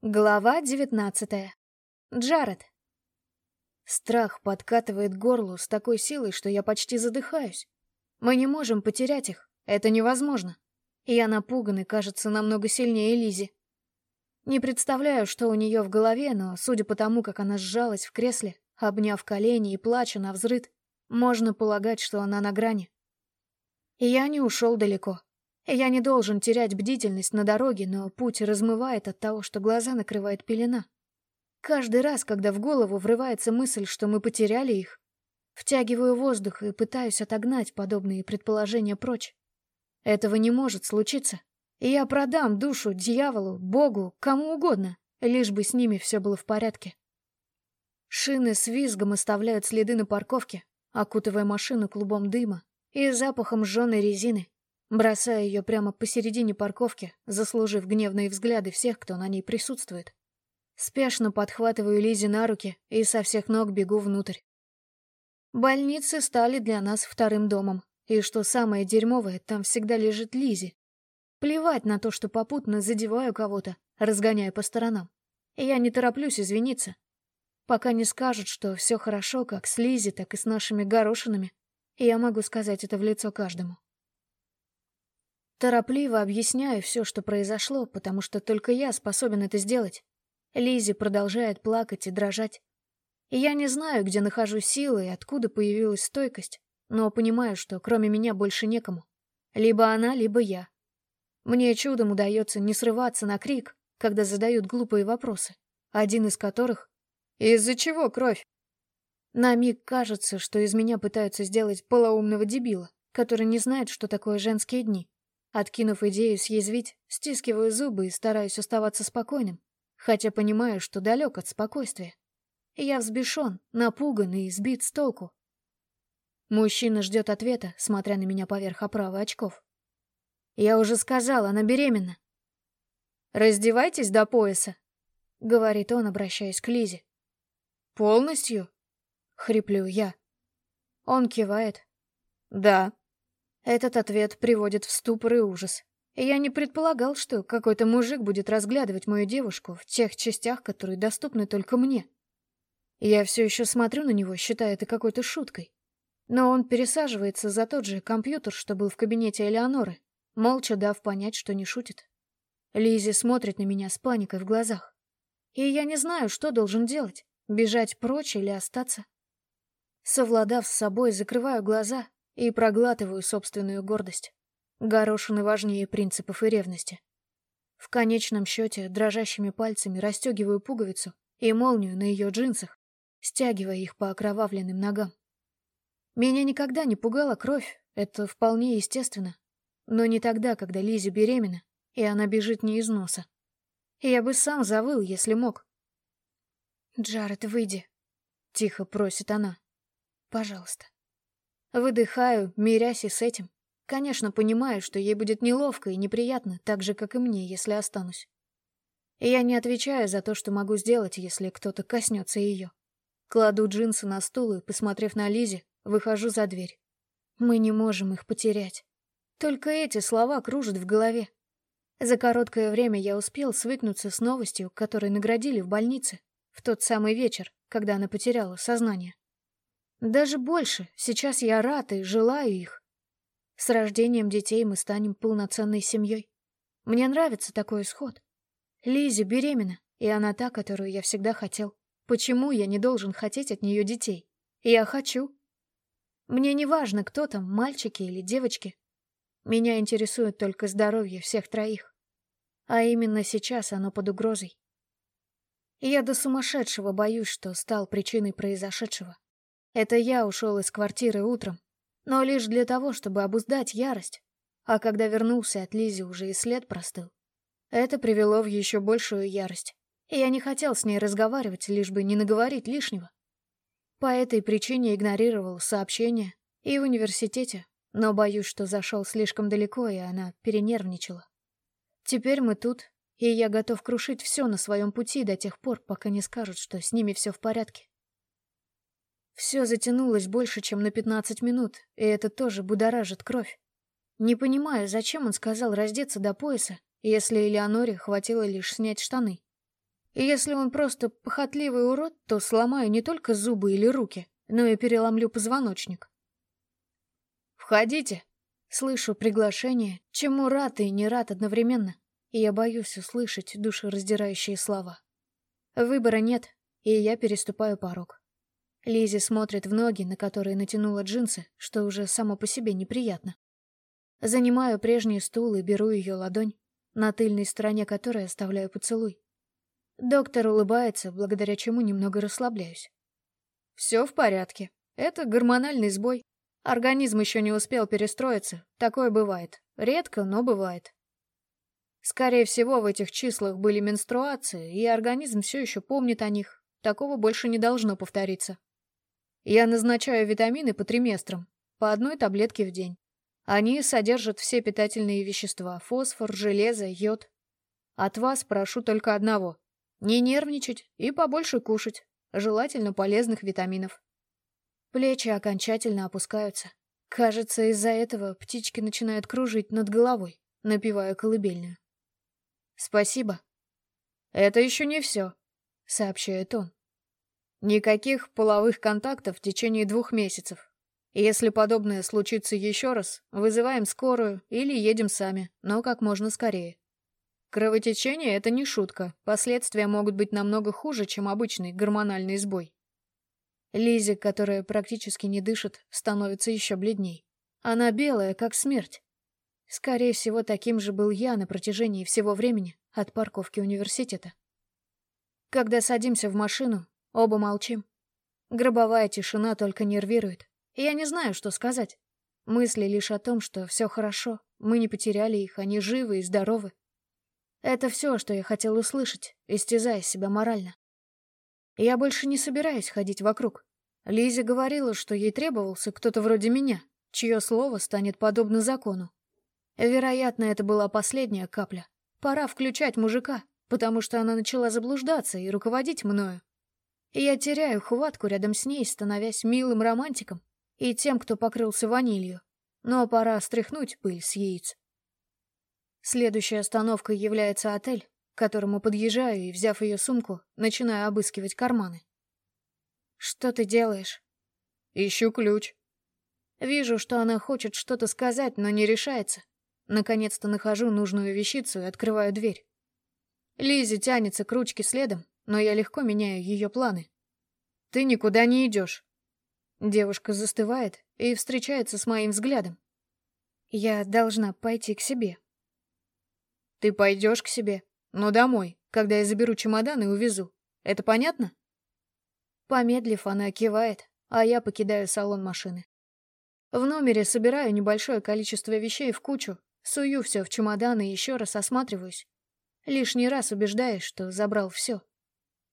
Глава девятнадцатая. Джаред. Страх подкатывает к горлу с такой силой, что я почти задыхаюсь. Мы не можем потерять их, это невозможно. Я напуган и, кажется, намного сильнее Лизи. Не представляю, что у нее в голове, но, судя по тому, как она сжалась в кресле, обняв колени и плача на взрыд, можно полагать, что она на грани. И я не ушел далеко. Я не должен терять бдительность на дороге, но путь размывает от того, что глаза накрывает пелена. Каждый раз, когда в голову врывается мысль, что мы потеряли их, втягиваю воздух и пытаюсь отогнать подобные предположения прочь. Этого не может случиться. Я продам душу дьяволу, богу, кому угодно, лишь бы с ними все было в порядке. Шины с визгом оставляют следы на парковке, окутывая машину клубом дыма и запахом сжженной резины, бросая ее прямо посередине парковки, заслужив гневные взгляды всех, кто на ней присутствует. Спешно подхватываю Лизи на руки и со всех ног бегу внутрь. Больницы стали для нас вторым домом, и что самое дерьмовое, там всегда лежит Лизи. Плевать на то, что попутно задеваю кого-то, разгоняя по сторонам. Я не тороплюсь извиниться. Пока не скажут, что все хорошо как с Лизи, так и с нашими горошинами, я могу сказать это в лицо каждому. Торопливо объясняю все, что произошло, потому что только я способен это сделать. Лизи продолжает плакать и дрожать. И я не знаю, где нахожу силы и откуда появилась стойкость, но понимаю, что кроме меня больше некому. Либо она, либо я. Мне чудом удается не срываться на крик, когда задают глупые вопросы, один из которых «Из-за чего кровь?» На миг кажется, что из меня пытаются сделать полоумного дебила, который не знает, что такое женские дни. Откинув идею съязвить, стискиваю зубы и стараюсь оставаться спокойным, хотя понимаю, что далек от спокойствия. Я взбешен, напуган и сбит с толку. Мужчина ждет ответа, смотря на меня поверх оправы очков. «Я уже сказал, она беременна». «Раздевайтесь до пояса», — говорит он, обращаясь к Лизе. «Полностью?» — хриплю я. Он кивает. «Да». Этот ответ приводит в ступор и ужас. я не предполагал, что какой-то мужик будет разглядывать мою девушку в тех частях, которые доступны только мне. Я все еще смотрю на него, считая это какой-то шуткой. Но он пересаживается за тот же компьютер, что был в кабинете Элеоноры, молча дав понять, что не шутит. Лизи смотрит на меня с паникой в глазах. И я не знаю, что должен делать — бежать прочь или остаться. Совладав с собой, закрываю глаза и проглатываю собственную гордость. Горошины важнее принципов и ревности. В конечном счете, дрожащими пальцами расстегиваю пуговицу и молнию на ее джинсах, стягивая их по окровавленным ногам. Меня никогда не пугала кровь, это вполне естественно. Но не тогда, когда Лизи беременна, и она бежит не из носа. Я бы сам завыл, если мог. «Джаред, выйди», — тихо просит она. «Пожалуйста». Выдыхаю, мирясь и с этим. Конечно, понимаю, что ей будет неловко и неприятно, так же, как и мне, если останусь. Я не отвечаю за то, что могу сделать, если кто-то коснется ее. Кладу джинсы на стул и, посмотрев на Лизе, выхожу за дверь. Мы не можем их потерять. Только эти слова кружат в голове. За короткое время я успел свыкнуться с новостью, которой наградили в больнице, в тот самый вечер, когда она потеряла сознание. Даже больше, сейчас я рад и желаю их. С рождением детей мы станем полноценной семьей. Мне нравится такой исход. Лизи беременна, и она та, которую я всегда хотел. Почему я не должен хотеть от нее детей? Я хочу. Мне не важно, кто там, мальчики или девочки. Меня интересует только здоровье всех троих. А именно сейчас оно под угрозой. Я до сумасшедшего боюсь, что стал причиной произошедшего. Это я ушел из квартиры утром, но лишь для того, чтобы обуздать ярость. А когда вернулся от Лизи, уже и след простыл. Это привело в еще большую ярость. И я не хотел с ней разговаривать, лишь бы не наговорить лишнего. По этой причине игнорировал сообщения и в университете, но боюсь, что зашел слишком далеко, и она перенервничала. Теперь мы тут, и я готов крушить все на своем пути до тех пор, пока не скажут, что с ними все в порядке. Все затянулось больше, чем на 15 минут, и это тоже будоражит кровь. Не понимаю, зачем он сказал раздеться до пояса, если Элеоноре хватило лишь снять штаны. И если он просто похотливый урод, то сломаю не только зубы или руки, но и переломлю позвоночник. «Входите!» Слышу приглашение, чему рад и не рад одновременно, и я боюсь услышать душераздирающие слова. Выбора нет, и я переступаю порог. Лизи смотрит в ноги, на которые натянула джинсы, что уже само по себе неприятно. Занимаю прежний стул и беру ее ладонь, на тыльной стороне которой оставляю поцелуй. Доктор улыбается, благодаря чему немного расслабляюсь. Все в порядке. Это гормональный сбой. Организм еще не успел перестроиться. Такое бывает. Редко, но бывает. Скорее всего, в этих числах были менструации, и организм все еще помнит о них. Такого больше не должно повториться. Я назначаю витамины по триместрам, по одной таблетке в день. Они содержат все питательные вещества – фосфор, железо, йод. От вас прошу только одного не нервничать и побольше кушать, желательно полезных витаминов. Плечи окончательно опускаются. Кажется, из-за этого птички начинают кружить над головой, напевая колыбельную. «Спасибо». «Это еще не все», — сообщает он. «Никаких половых контактов в течение двух месяцев. Если подобное случится еще раз, вызываем скорую или едем сами, но как можно скорее. Кровотечение — это не шутка. Последствия могут быть намного хуже, чем обычный гормональный сбой. Лизи, которая практически не дышит, становится еще бледней. Она белая, как смерть. Скорее всего, таким же был я на протяжении всего времени от парковки университета. Когда садимся в машину, оба молчим. Гробовая тишина только нервирует. Я не знаю, что сказать. Мысли лишь о том, что все хорошо, мы не потеряли их, они живы и здоровы. Это все, что я хотел услышать, истязая себя морально. Я больше не собираюсь ходить вокруг. Лиза говорила, что ей требовался кто-то вроде меня, чье слово станет подобно закону. Вероятно, это была последняя капля. Пора включать мужика, потому что она начала заблуждаться и руководить мною. Я теряю хватку рядом с ней, становясь милым романтиком и тем, кто покрылся ванилью. Но пора стряхнуть пыль с яиц. Следующей остановкой является отель, к которому подъезжаю и, взяв ее сумку, начинаю обыскивать карманы. «Что ты делаешь?» «Ищу ключ». Вижу, что она хочет что-то сказать, но не решается. Наконец-то нахожу нужную вещицу и открываю дверь. Лизи тянется к ручке следом, но я легко меняю ее планы. «Ты никуда не идешь». Девушка застывает и встречается с моим взглядом. «Я должна пойти к себе», ты пойдешь к себе, но домой, когда я заберу чемодан и увезу. Это понятно? Помедлив, она кивает, а я покидаю салон машины. В номере собираю небольшое количество вещей в кучу, сую все в чемодан и еще раз осматриваюсь. Лишний раз убеждаюсь, что забрал все.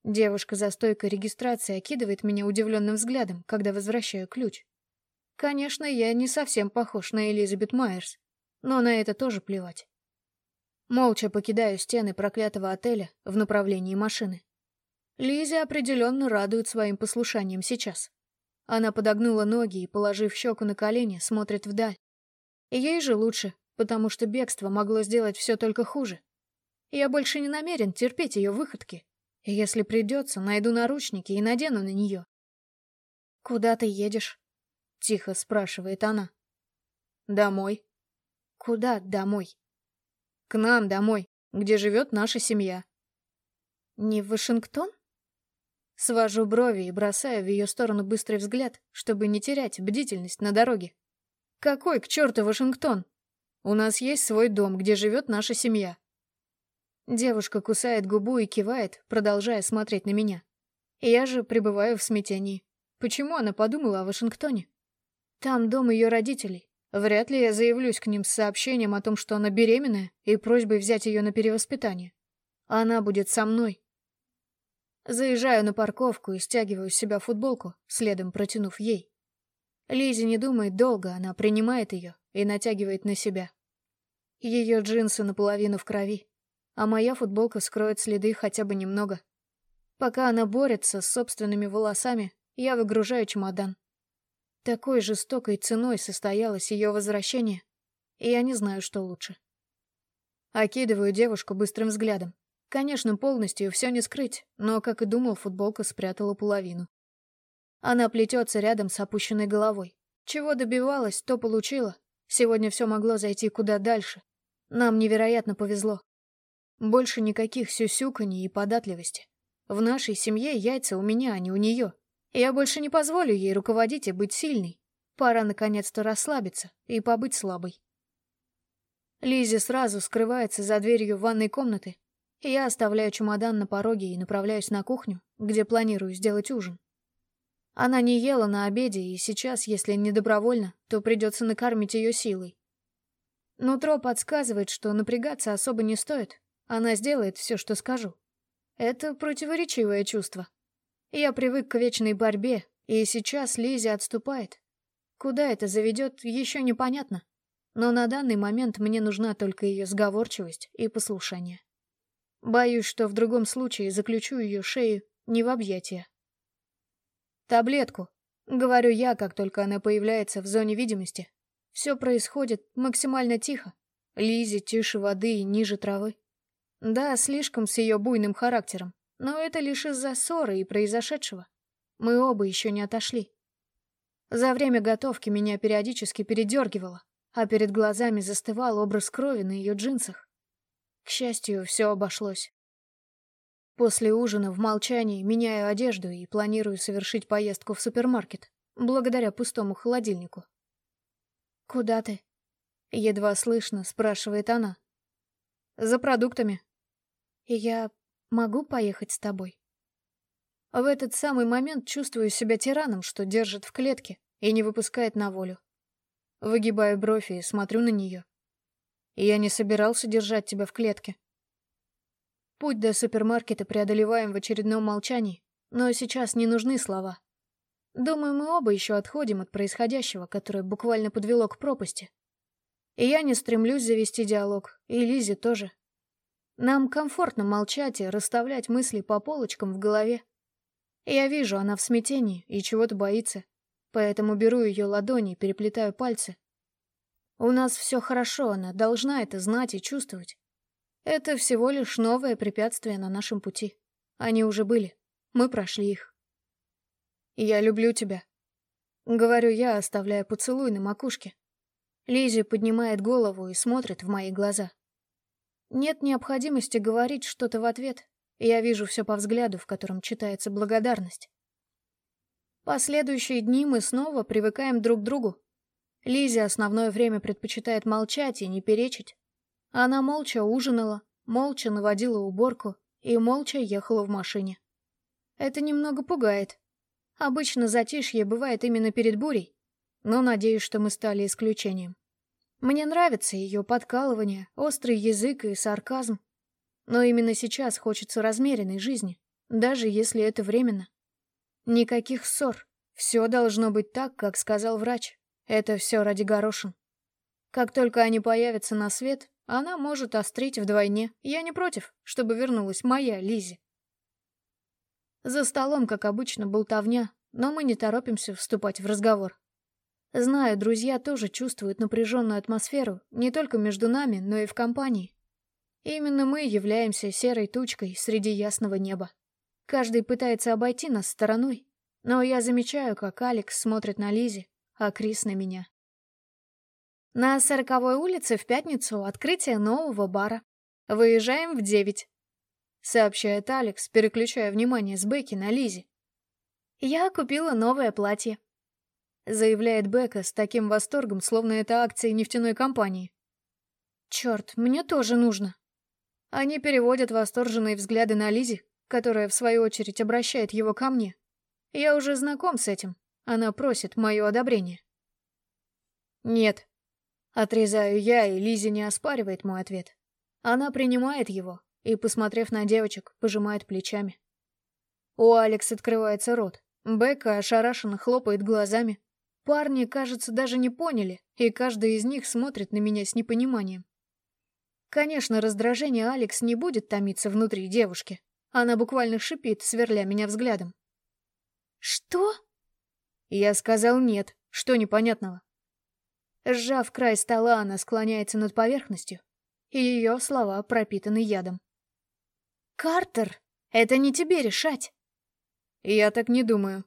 Девушка за стойкой регистрации окидывает меня удивленным взглядом, когда возвращаю ключ. Конечно, я не совсем похож на Элизабет Майерс, но на это тоже плевать. Молча покидаю стены проклятого отеля в направлении машины. Лиза определенно радует своим послушанием сейчас. Она подогнула ноги и, положив щеку на колени, смотрит вдаль. Ей же лучше, потому что бегство могло сделать все только хуже. Я больше не намерен терпеть ее выходки. Если придется, найду наручники и надену на нее. «Куда ты едешь?» — тихо спрашивает она. «Домой». «Куда домой?» К нам домой, где живет наша семья. Не в Вашингтон? Свожу брови и бросаю в ее сторону быстрый взгляд, чтобы не терять бдительность на дороге. Какой к черту Вашингтон? У нас есть свой дом, где живет наша семья. Девушка кусает губу и кивает, продолжая смотреть на меня. Я же пребываю в смятении. Почему она подумала о Вашингтоне? Там дом ее родителей, Вряд ли я заявлюсь к ним с сообщением о том, что она беременная, и просьбой взять ее на перевоспитание. Она будет со мной. Заезжаю на парковку и стягиваю с себя футболку, следом протянув ей. Лизи не думает долго, она принимает ее и натягивает на себя. Ее джинсы наполовину в крови, а моя футболка скроет следы хотя бы немного. Пока она борется с собственными волосами, я выгружаю чемодан. Такой жестокой ценой состоялось ее возвращение, и я не знаю, что лучше. Окидываю девушку быстрым взглядом. Конечно, полностью все не скрыть, но, как и думал, футболка спрятала половину. Она плетется рядом с опущенной головой. Чего добивалась, то получила. Сегодня все могло зайти куда дальше. Нам невероятно повезло. Больше никаких сюсюканий и податливости. В нашей семье яйца у меня, а не у нее. Я больше не позволю ей руководить и быть сильной. Пора наконец-то расслабиться и побыть слабой. Лизи сразу скрывается за дверью ванной комнаты. Я оставляю чемодан на пороге и направляюсь на кухню, где планирую сделать ужин. Она не ела на обеде, и сейчас, если не добровольно, то придется накормить ее силой. Нутро подсказывает, что напрягаться особо не стоит. Она сделает все, что скажу. Это противоречивое чувство. Я привык к вечной борьбе, и сейчас Лизи отступает. Куда это заведет, еще непонятно. Но на данный момент мне нужна только ее сговорчивость и послушание. Боюсь, что в другом случае заключу ее шею не в объятия. «Таблетку», — говорю я, как только она появляется в зоне видимости. Все происходит максимально тихо. Лизи тише воды и ниже травы. Да, слишком с ее буйным характером, но это лишь из-за ссоры и произошедшего. Мы оба еще не отошли. За время готовки меня периодически передергивало, а перед глазами застывал образ крови на ее джинсах. К счастью, все обошлось. После ужина в молчании меняю одежду и планирую совершить поездку в супермаркет, благодаря пустому холодильнику. «Куда ты?» — едва слышно спрашивает она. «За продуктами». «И я могу поехать с тобой?» В этот самый момент чувствую себя тираном, что держит в клетке и не выпускает на волю. Выгибаю бровь и смотрю на нее. Я не собирался держать тебя в клетке. Путь до супермаркета преодолеваем в очередном молчании, но сейчас не нужны слова. Думаю, мы оба еще отходим от происходящего, которое буквально подвело к пропасти. И я не стремлюсь завести диалог, и Лизе тоже. Нам комфортно молчать и расставлять мысли по полочкам в голове. Я вижу, она в смятении и чего-то боится, поэтому беру ее ладони и переплетаю пальцы. У нас все хорошо, она должна это знать и чувствовать. Это всего лишь новое препятствие на нашем пути. Они уже были. Мы прошли их. «Я люблю тебя», — говорю я, оставляя поцелуй на макушке. Лизи поднимает голову и смотрит в мои глаза. Нет необходимости говорить что-то в ответ. Я вижу все по взгляду, в котором читается благодарность. Последующие дни мы снова привыкаем друг к другу. Лизи основное время предпочитает молчать и не перечить. Она молча ужинала, молча наводила уборку и молча ехала в машине. Это немного пугает. Обычно затишье бывает именно перед бурей, но надеюсь, что мы стали исключением. Мне нравится ее подкалывание, острый язык и сарказм. Но именно сейчас хочется размеренной жизни, даже если это временно. Никаких ссор. Все должно быть так, как сказал врач. Это все ради горошин. Как только они появятся на свет, она может острить вдвойне. Я не против, чтобы вернулась моя Лизи. За столом, как обычно, болтовня, но мы не торопимся вступать в разговор. Знаю, друзья тоже чувствуют напряженную атмосферу не только между нами, но и в компании. Именно мы являемся серой тучкой среди ясного неба. Каждый пытается обойти нас стороной, но я замечаю, как Алекс смотрит на Лизи, а Крис на меня. На сороковой улице в пятницу открытие нового бара. Выезжаем в девять. Сообщает Алекс, переключая внимание с Бекки на Лизи. Я купила новое платье. Заявляет Бека с таким восторгом, словно это акции нефтяной компании. Черт, мне тоже нужно. Они переводят восторженные взгляды на Лизи, которая, в свою очередь, обращает его ко мне. Я уже знаком с этим. Она просит мое одобрение. Нет, Отрезаю я, и Лизи не оспаривает мой ответ. Она принимает его и, посмотрев на девочек, пожимает плечами. У Алекс открывается рот. Бека ошарашенно хлопает глазами. Парни, кажется, даже не поняли, и каждый из них смотрит на меня с непониманием. Конечно, раздражение Алекс не будет томиться внутри девушки. Она буквально шипит, сверля меня взглядом. «Что?» Я сказал нет. Что непонятного? Сжав край стола, она склоняется над поверхностью, и ее слова пропитаны ядом. Картер, это не тебе решать. Я так не думаю.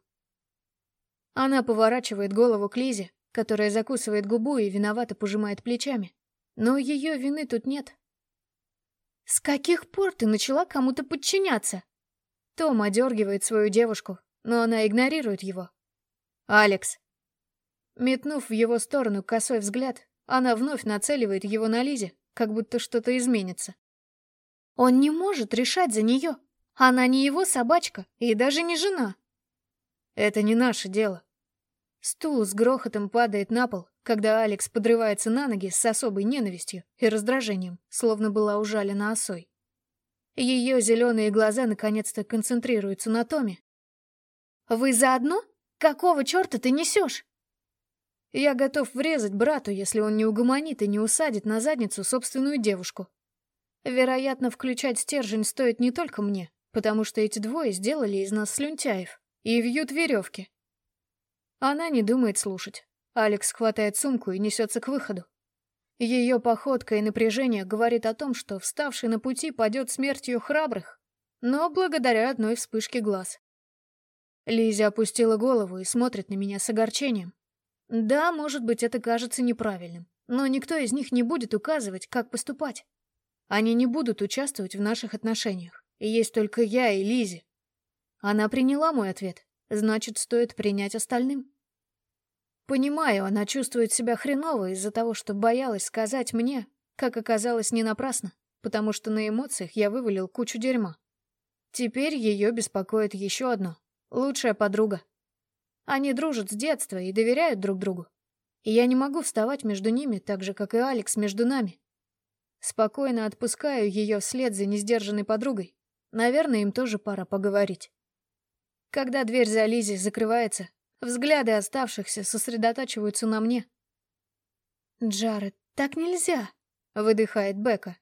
Она поворачивает голову к Лизе, которая закусывает губу и виновато пожимает плечами. Но ее вины тут нет. «С каких пор ты начала кому-то подчиняться?» Том одергивает свою девушку, но она игнорирует его. «Алекс». Метнув в его сторону косой взгляд, она вновь нацеливает его на Лизе, как будто что-то изменится. Он не может решать за нее. Она не его собачка и даже не жена. Это не наше дело. Стул с грохотом падает на пол, когда Алекс подрывается на ноги с особой ненавистью и раздражением, словно была ужалена осой. Ее зеленые глаза наконец-то концентрируются на Томе. «Вы заодно? Какого черта ты несешь?» Я готов врезать брату, если он не угомонит и не усадит на задницу собственную девушку. Вероятно, включать стержень стоит не только мне, потому что эти двое сделали из нас слюнтяев и вьют веревки. Она не думает слушать. Алекс хватает сумку и несется к выходу. Ее походка и напряжение говорит о том, что вставший на пути падет смертью храбрых, но благодаря одной вспышке глаз. Лиза опустила голову и смотрит на меня с огорчением. Да, может быть, это кажется неправильным, но никто из них не будет указывать, как поступать. Они не будут участвовать в наших отношениях, есть только я и Лизи. Она приняла мой ответ, значит, стоит принять остальным. Понимаю, она чувствует себя хреново из-за того, что боялась сказать мне, как оказалось, не напрасно, потому что на эмоциях я вывалил кучу дерьма. Теперь ее беспокоит еще одно — лучшая подруга. Они дружат с детства и доверяют друг другу. И я не могу вставать между ними, так же, как и Алекс между нами. Спокойно отпускаю ее вслед за несдержанной подругой. Наверное, им тоже пора поговорить. Когда дверь за Лизи закрывается, взгляды оставшихся сосредотачиваются на мне. «Джаред, так нельзя!» — выдыхает Бека.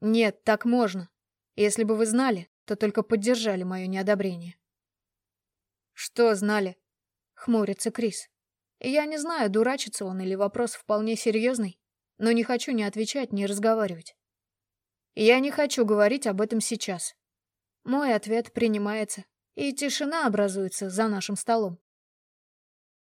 «Нет, так можно. Если бы вы знали, то только поддержали мое неодобрение». «Что знали?» — хмурится Крис. «Я не знаю, дурачится он или вопрос вполне серьезный, но не хочу ни отвечать, ни разговаривать. Я не хочу говорить об этом сейчас. Мой ответ принимается, и тишина образуется за нашим столом.